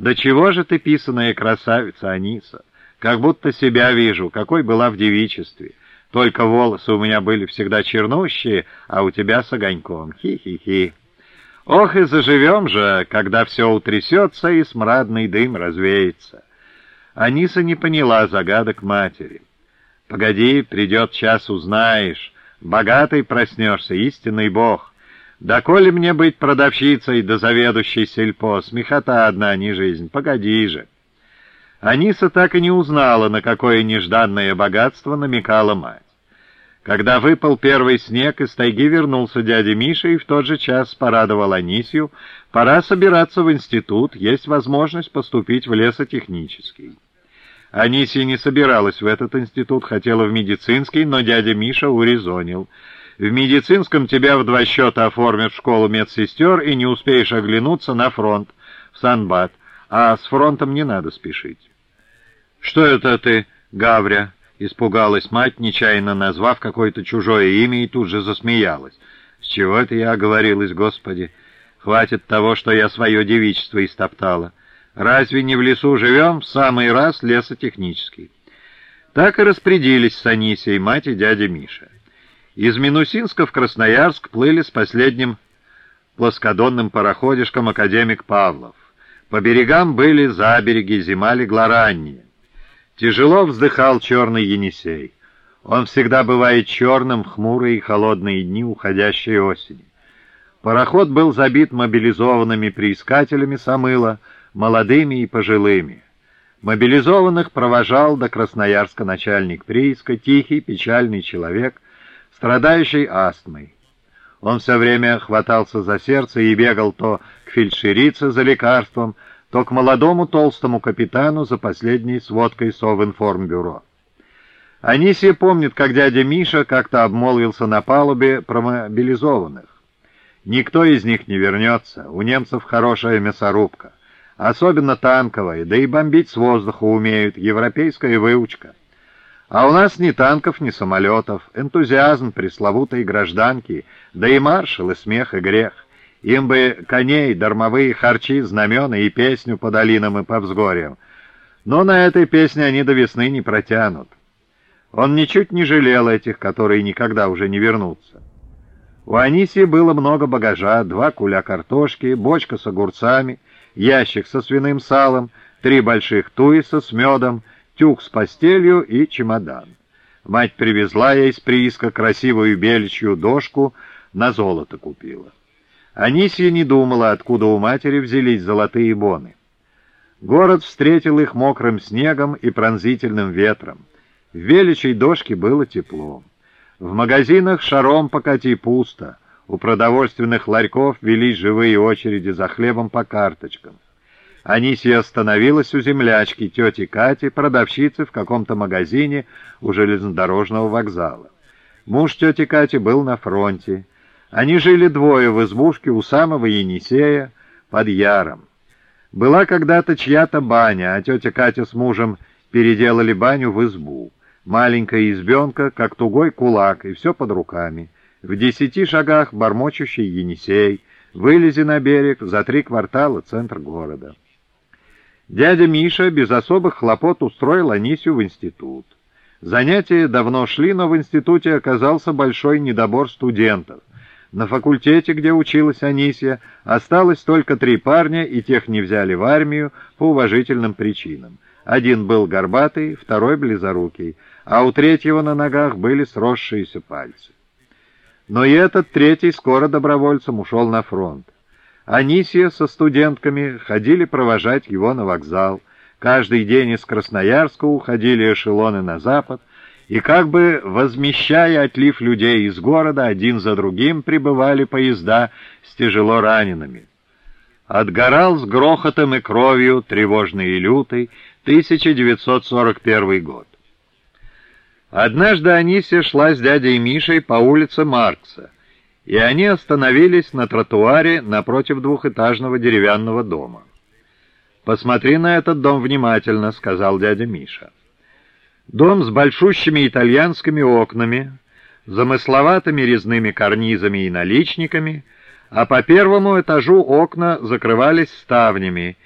«Да чего же ты, писаная красавица, Аниса? Как будто себя вижу, какой была в девичестве. Только волосы у меня были всегда чернущие, а у тебя с огоньком. Хи-хи-хи. Ох и заживем же, когда все утрясется и смрадный дым развеется». Аниса не поняла загадок матери. «Погоди, придет час, узнаешь. Богатый проснешься, истинный бог. Да коли мне быть продавщицей да заведующей сельпо, смехота одна, не жизнь, погоди же. Аниса так и не узнала, на какое нежданное богатство намекала мать. Когда выпал первый снег, из тайги вернулся дядя Миша и в тот же час порадовал Анисью, пора собираться в институт, есть возможность поступить в лесотехнический. Анисия не собиралась в этот институт, хотела в медицинский, но дядя Миша урезонил — в медицинском тебя в два счета оформят в школу медсестер, и не успеешь оглянуться на фронт, в Санбат, а с фронтом не надо спешить. «Что это ты, Гавря?» — испугалась мать, нечаянно назвав какое-то чужое имя, и тут же засмеялась. «С чего это я оговорилась, Господи? Хватит того, что я свое девичество истоптала. Разве не в лесу живем? В самый раз лесотехнический». Так и распорядились с Анисией мать и дядя Миша. Из Минусинска в Красноярск плыли с последним плоскодонным пароходишком академик Павлов. По берегам были забереги, зима легла ранняя. Тяжело вздыхал черный Енисей. Он всегда бывает черным в хмурые и холодные дни уходящей осени. Пароход был забит мобилизованными приискателями Самыла, молодыми и пожилыми. Мобилизованных провожал до Красноярска начальник прииска, тихий, печальный человек — страдающий астмой. Он все время хватался за сердце и бегал то к фельдшерице за лекарством, то к молодому толстому капитану за последней сводкой Совинформбюро. Анисия помнит, как дядя Миша как-то обмолвился на палубе про мобилизованных. Никто из них не вернется, у немцев хорошая мясорубка. Особенно танковая, да и бомбить с воздуха умеют, европейская выучка. А у нас ни танков, ни самолетов, энтузиазм пресловутой гражданки, да и маршал, и смех, и грех. Им бы коней, дармовые харчи, знамена и песню по долинам и по взгорьям. Но на этой песне они до весны не протянут. Он ничуть не жалел этих, которые никогда уже не вернутся. У Анисии было много багажа, два куля картошки, бочка с огурцами, ящик со свиным салом, три больших туиса с медом — тюк с постелью и чемодан. Мать привезла ей с прииска красивую беличью дошку, на золото купила. Анисия не думала, откуда у матери взялись золотые боны. Город встретил их мокрым снегом и пронзительным ветром. В величей дошке было тепло. В магазинах шаром покати пусто. У продовольственных ларьков велись живые очереди за хлебом по карточкам. Анисия остановилась у землячки тети Кати, продавщицы в каком-то магазине у железнодорожного вокзала. Муж тети Кати был на фронте. Они жили двое в избушке у самого Енисея под Яром. Была когда-то чья-то баня, а тетя Катя с мужем переделали баню в избу. Маленькая избенка, как тугой кулак, и все под руками. В десяти шагах бормочущий Енисей, вылези на берег, за три квартала центр города. Дядя Миша без особых хлопот устроил Анисию в институт. Занятия давно шли, но в институте оказался большой недобор студентов. На факультете, где училась Анисия, осталось только три парня, и тех не взяли в армию по уважительным причинам. Один был горбатый, второй близорукий, а у третьего на ногах были сросшиеся пальцы. Но и этот третий скоро добровольцем ушел на фронт. Анисия со студентками ходили провожать его на вокзал. Каждый день из Красноярска уходили эшелоны на запад, и как бы возмещая отлив людей из города, один за другим прибывали поезда с тяжело ранеными. Отгорал с грохотом и кровью, тревожный и лютый, 1941 год. Однажды Анисия шла с дядей Мишей по улице Маркса и они остановились на тротуаре напротив двухэтажного деревянного дома. «Посмотри на этот дом внимательно», — сказал дядя Миша. Дом с большущими итальянскими окнами, замысловатыми резными карнизами и наличниками, а по первому этажу окна закрывались ставнями,